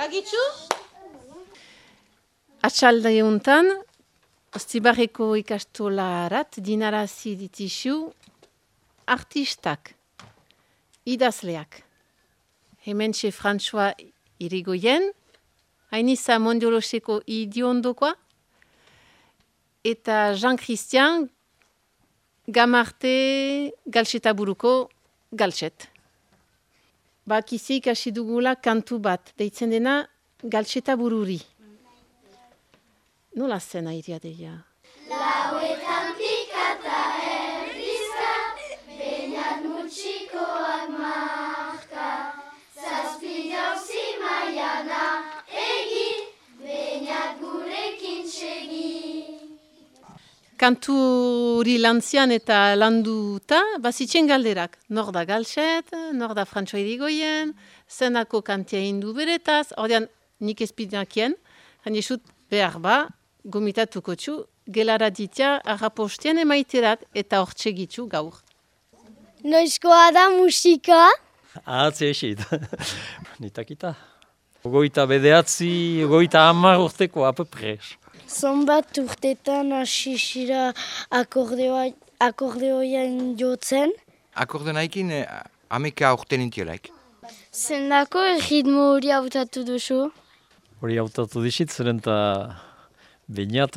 Bagitzu? Atxalda euntan, Ostibarreko ikastolarat dinarazi ditixu artistak, idazleak. Hemen txe François Irigoyen, hainiza mondioloseko idiondokoa, eta Jean-Christian Gamarte galtsetaburuko galtset. Bakizik hasi dugula kantu bat, deitzen dena galtsetabururi. Nola zen airea deia? Kantu hori lantzian eta landuta, bazitzen galderak. Nor da galtset, nor da Frantxo Irigoyen, zenako kantia indu beretaz, ordean nik ezpidakien, jandisut behar ba, gomitatuko txu, gelara ditia arrapostien emaiterat eta hortxe gitu gaur. Noizkoa da musika? Ahatze esit. Nitakita. Ogoita bedeatzi, ogoita hamar urteko apopres. Zonbat urtetan hasi zira akordeoa, akordeoian jotzen? Akorde nahikin, eh, ameka urten intielaik. Zendako ritmo hori hautatu duzu? Hori hautatu disit, zeren eta bainat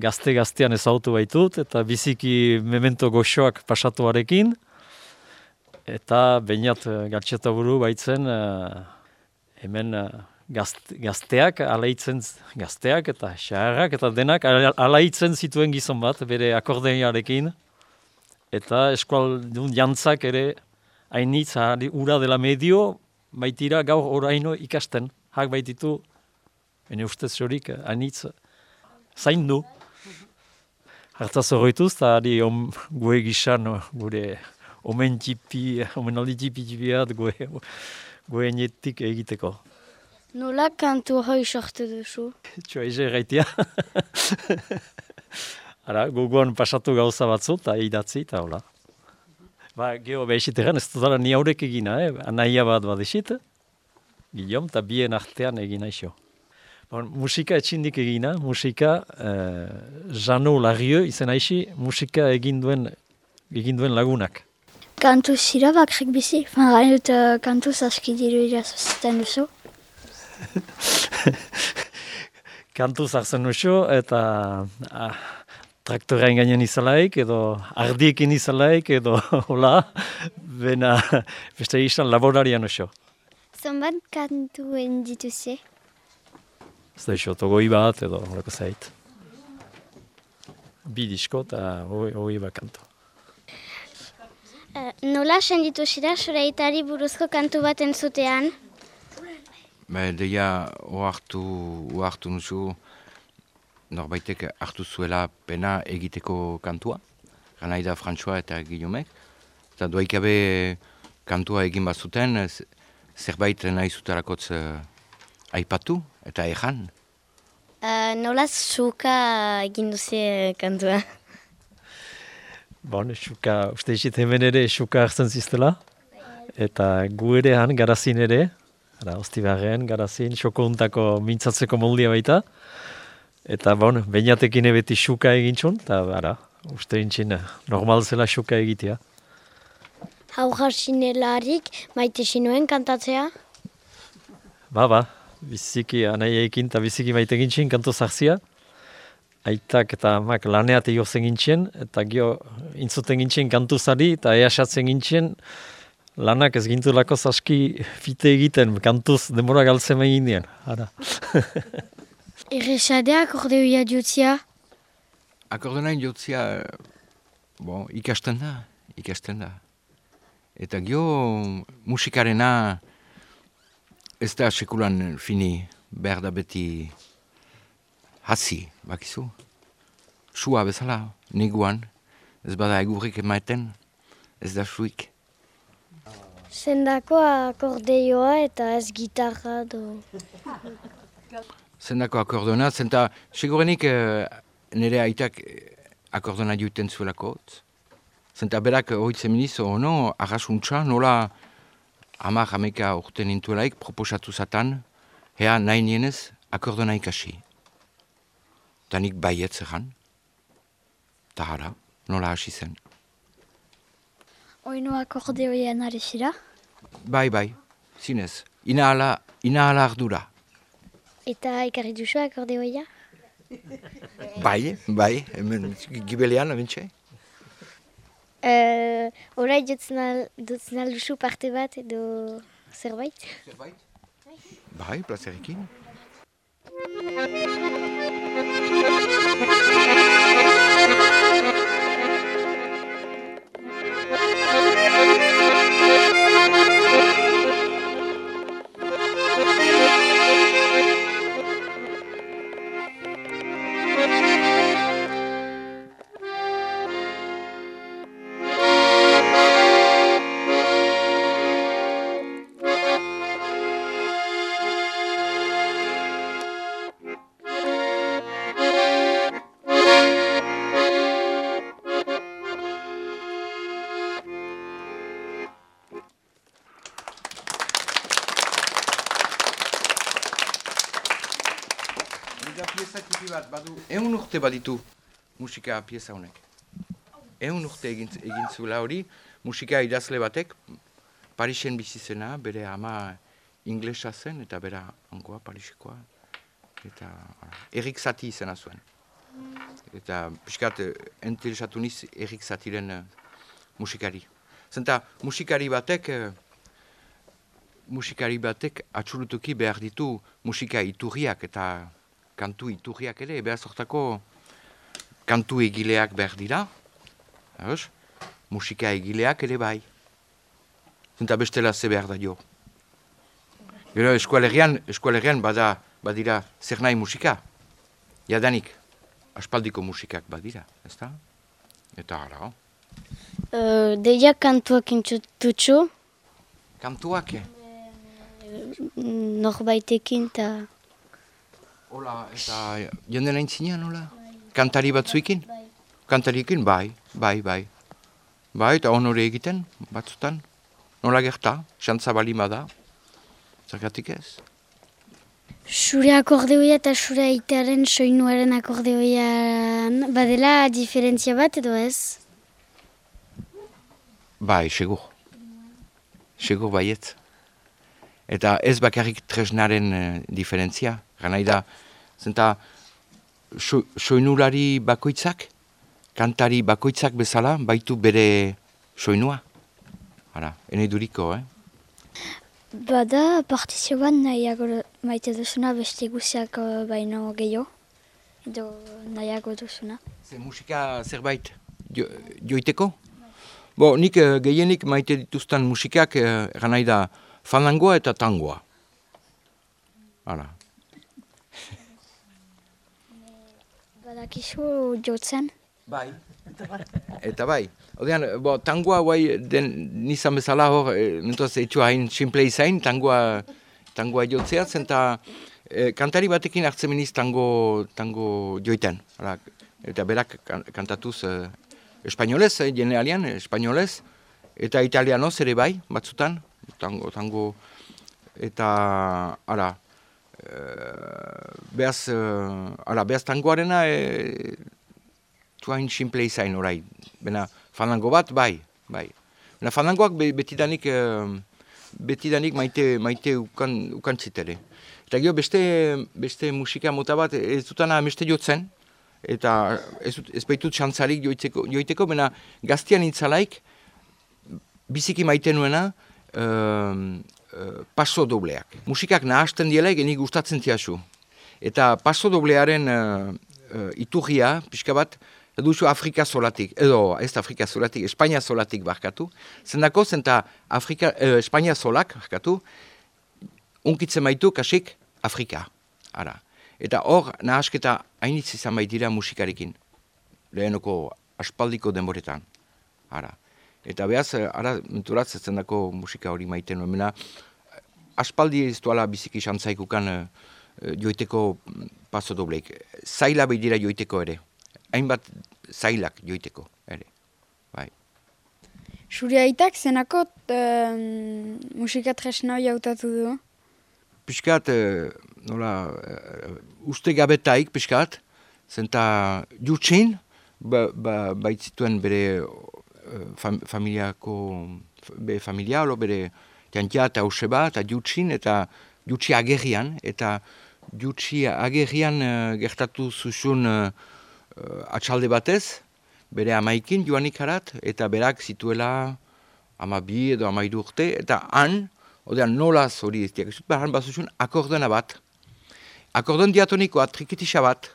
gazte-gaztean ezautu baitut, eta biziki memento goxoak pasatuarekin, eta bainat gatxeta buru baitzen eh, hemen eh, gazt, gazteak, alaitzen gazteak eta xaharrak eta denak ala- alaitzen zituen gizon bat, bere akordeiarekin, eta eskual jantzak ere hainitz ura dela medio, baitira gaur oraino ikasten, hak baititu, ene ustez horik, hainitz zain du. Hartaz horretuz, eta ari om, gue gisan, gure omen txipi, omenaldi txipi txipiat, gue, gue enetik egiteko. Nola kantu hoi sortu duzu? Txoa eze gaitia. Ara, gogoan pasatu gauza batzu, eta idatzi, eta hola. Ba, geho behizit egan, ez dudala ni haurek egina, eh? anaia bat bat esit, Guillaume, eta bien artean egina iso. Bon, musika etxindik egina, musika eh, Jano Larrieu izen aixi, musika egin duen, egin duen lagunak. Kantu zira bakrik bizi? Fan, dut uh, kantu zaski diru irazten duzu? kantu zartzen nuxo, eta ah, traktorean gainen izalaik, edo ardiekin izalaik, edo hola, bena beste izan laborarian nuxo. Zonbat kantuen dituze? Ez da iso, togoi bat, edo horreko zait. Bi disko eta hoi, hoi bat kantu. Uh, nola senditu zira soreitari buruzko kantu bat entzutean? Ba, deia, ohartu, ohartu nuzu, norbaitek hartu zuela pena egiteko kantua. Ganai da François eta Guillaumek. Eta doaikabe kantua egin bazuten, zerbait nahi zuterakotz eh, aipatu eta ejan. Uh, nola zuka egin duze kantua? Bon, xuka, uste izit hemen ere xuka hartzen ziztela. Eta gu ere han, garazin ere, ara, ostibarren, garazin, xoko untako mintzatzeko moldia baita. Eta, bon, bainatekin beti xuka egin txun, eta, ara, uste intxin, normal zela xuka egitea. Haujar sinelarik maite sinuen kantatzea? Ba, ba, biziki anaiekin eta biziki maite gintzen kanto zarzia. Aitak eta amak laneat egio zen gintzen, eta gio intzuten gintzen kantu zari, eta easatzen gintzen lanak ez gintulako zaski fite egiten, kantuz demora galtzen egin dien. Ara. Erresadeak ordeoia jutzia? Akordenain jotzia, bon, ikasten da, ikasten da. Eta gio musikarena ez da sekulan fini, behar da beti hasi, bakizu. Sua bezala, neguan, ez bada egurrik emaiten, ez da suik. Zendako akordeoa eta ez gitarra do. Zendako akordona, zenta segurenik eh, nire aitak eh, akordona juten zuelako. Zenta berak hoitzen miniz, ono, arrasuntza, nola hamar hameka urten intuelaik proposatu zatan, Hea nahi nienez, akordo nahi kasi. Ta nik baiet zehan. Ta hara, nola hasi zen. Oinu akordeoian ari zira? Bai, bai, zinez. Ina ala, ina ala ardura. Eta ikarri duzu akordeoia? Bai, bai, hemen gibelean, abintxe. Uh, Horai dutzen al, dutzen al duzu parte bat edo zerbait? Bai, plazerekin. urte baditu musika pieza honek. Egun urte egin, egin hori, musika idazle batek, Parisen bizi zena, bere ama inglesa zen, eta bera angoa Parisekoa. Eta Erik Zati izena zuen. Eta pixkat, eh, interesatu niz Erik Zatiren eh, musikari. Zenta, musikari batek, eh, musikari batek atxulutuki behar ditu musika iturriak eta kantu iturriak ere, behar sortako kantu egileak behar dira, Eus? musika egileak ere bai. Zenta bestela ze behar da jo. Gero eskualerian, eskualerian bada, badira zer nahi musika. Jadanik, aspaldiko musikak badira, ezta? Eta ara, Uh, deia kantuak intzututxu, kantuak, eh? norbaitekin eta... Hola, eta jende nahi zinean, hola? Kantari batzuekin? Kantariekin, bai, bai, bai. Bai, eta honore egiten, batzutan. Nola gerta, xantza balima da. Zergatik ez? Zure akordeoia eta zure aitaren soinuaren akordeoian badela diferentzia bat edo ez? Bai, segur. Segur baiet. Eta ez bakarrik tresnaren uh, diferentzia. Ganai da, zenta so, soinulari bakoitzak, kantari bakoitzak bezala, baitu bere soinua. Hala, ene duriko, eh? Bada partizioan nahiago maite duzuna beste guziak baino gehiago, edo nahiago duzuna. Ze musika zerbait jo, joiteko? Bo, nik eh, gehienik maite dituzten musikak eh, ganai da fanangoa eta tangoa. Hala. Badakizu jotzen? Bai. Eta bai. Odean, bo, tangoa guai den nizan bezala hor, e, mentuaz etxu hain simple izain, tangoa, tangoa jotzea, zenta e, kantari batekin hartzen meniz tango, tango joiten. Hala, eta berak kan- kantatuz e, espainolez, eh, jenealian, espainolez, eta italianoz ere bai, batzutan, tango, tango, eta, ara, e, behaz, e, ara, behaz tangoarena, e, tuain simple izain orai. Bena, fanango bat, bai, bai. Bena, fanangoak be, betidanik, eh, betidanik maite, maite ukan, ukan zitere. Eta gero beste, beste musika mota bat ez dutana ameste jotzen, eta ez, dut- ez baitut xantzarik joiteko, joiteko, bena gaztian intzalaik, biziki maite nuena, um, paso dobleak. Musikak nahasten dielaik, enik gustatzen tiazu. Eta paso doblearen uh, uh, iturria, pixka bat, duzu Afrika solatik, edo ez Afrika solatik, Espainia solatik barkatu. Zendako, zenta Afrika, eh, Espainia solak barkatu, unkitzen baitu kasik Afrika. Ara. Eta hor, nahasketa hainitz izan baitira musikarekin. Lehenoko aspaldiko denboretan. Ara. Eta behaz, eh, ara, menturatz ez zendako musika hori maiten nuen. Aspaldi ez duala biziki xantzaikukan eh, joiteko mm, paso dobleik. Zaila behidira joiteko ere. Hainbat zailak joiteko ere. Bai. Zure aitak zenako um, musika tresna hori hautatu du? Piskat, eh, nola, uh, uste gabetaik, piskat, zenta jutsin, ba, ba, baitzituen bere fam, familiako, be familia, bere jantia eta useba, eta jutsin, eta jutsi agerrian, eta jutsi agerrian uh, gertatu zuzun uh, atxalde batez, bere amaikin joanik harat, eta berak zituela ama bi edo ama urte, eta han, odean nolaz hori ez diak, behar bat zuzun akordena bat, Akordon diatonikoa, trikitisa bat,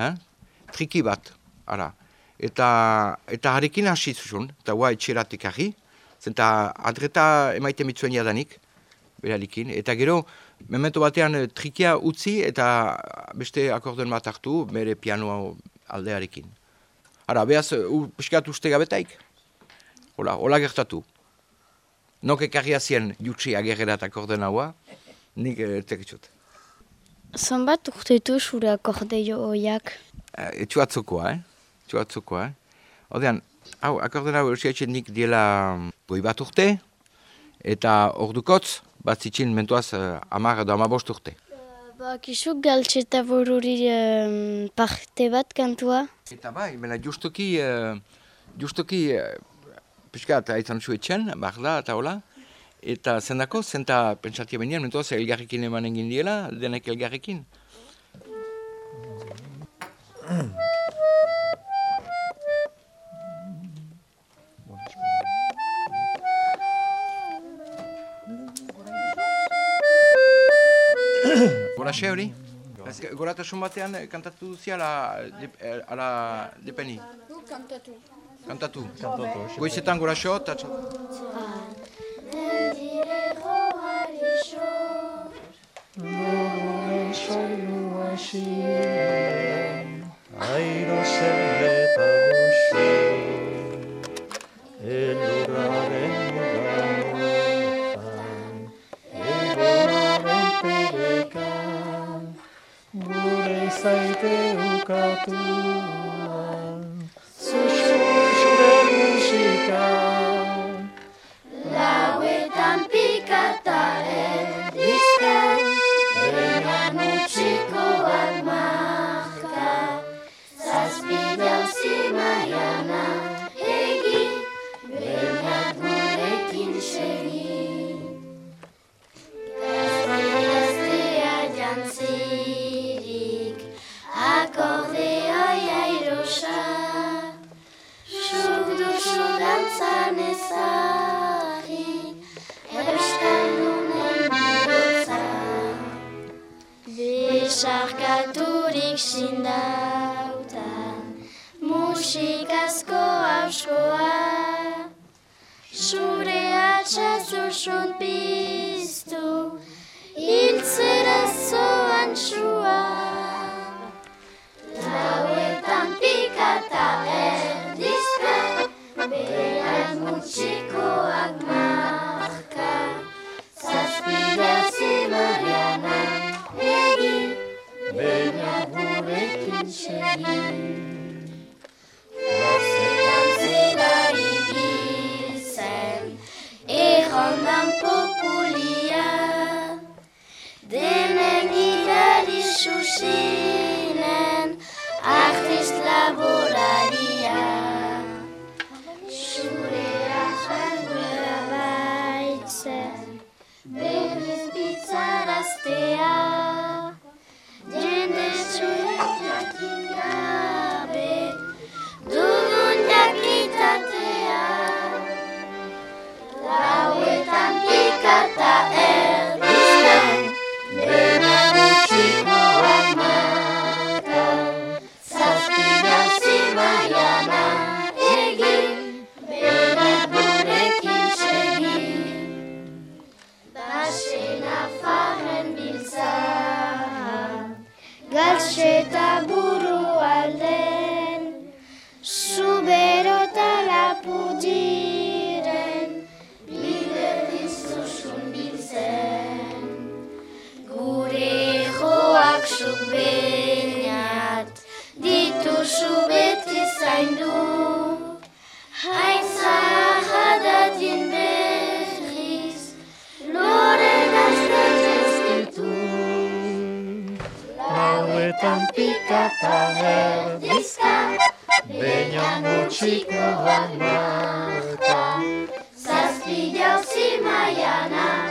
eh? triki bat, ara. Eta, eta harekin hasi zuzun, eta hua etxeratik ahi, zenta adreta emaite mitzuen jadanik, beralikin. Eta gero, memento batean eh, trikia utzi eta beste akordon bat hartu, bere pianoa aldearekin. Ara, behaz, uh, piskat uste gabetaik. Hola, hola gertatu. Nok ekarria zien jutsi agerrerat akordena hua, nik e, Zanbat urtetu zure akordeio oiak? Uh, etxu atzokoa, eh? Etxu atzokoa, eh? Odean, hau, akordena hori nik diela mm, goi bat urte, eta ordukotz, bat zitsin mentuaz uh, amar edo amabost urte. Ba, kisuk galtxeta boruri um, parte bat kantua? Eta bai, mena justuki, uh, justuki, uh, piskat, haitzan zu etxen, barda eta hola, Eta zendako, zenta pentsatia benean, mentoaz elgarrekin eman egin diela, denek elgarrekin. Xe hori? Goratasun batean kantatu duzia ala, ala depeni? Kantatu. Kantatu. Goizetan gora xo, eta Airo zeleta Ducatus. Besarkaturik sindautan Musikazko hauskoa Zure atxazusun piztu Bistan pika eta erdizka Baina gutxiko bat marka Zazpi jauzi maianak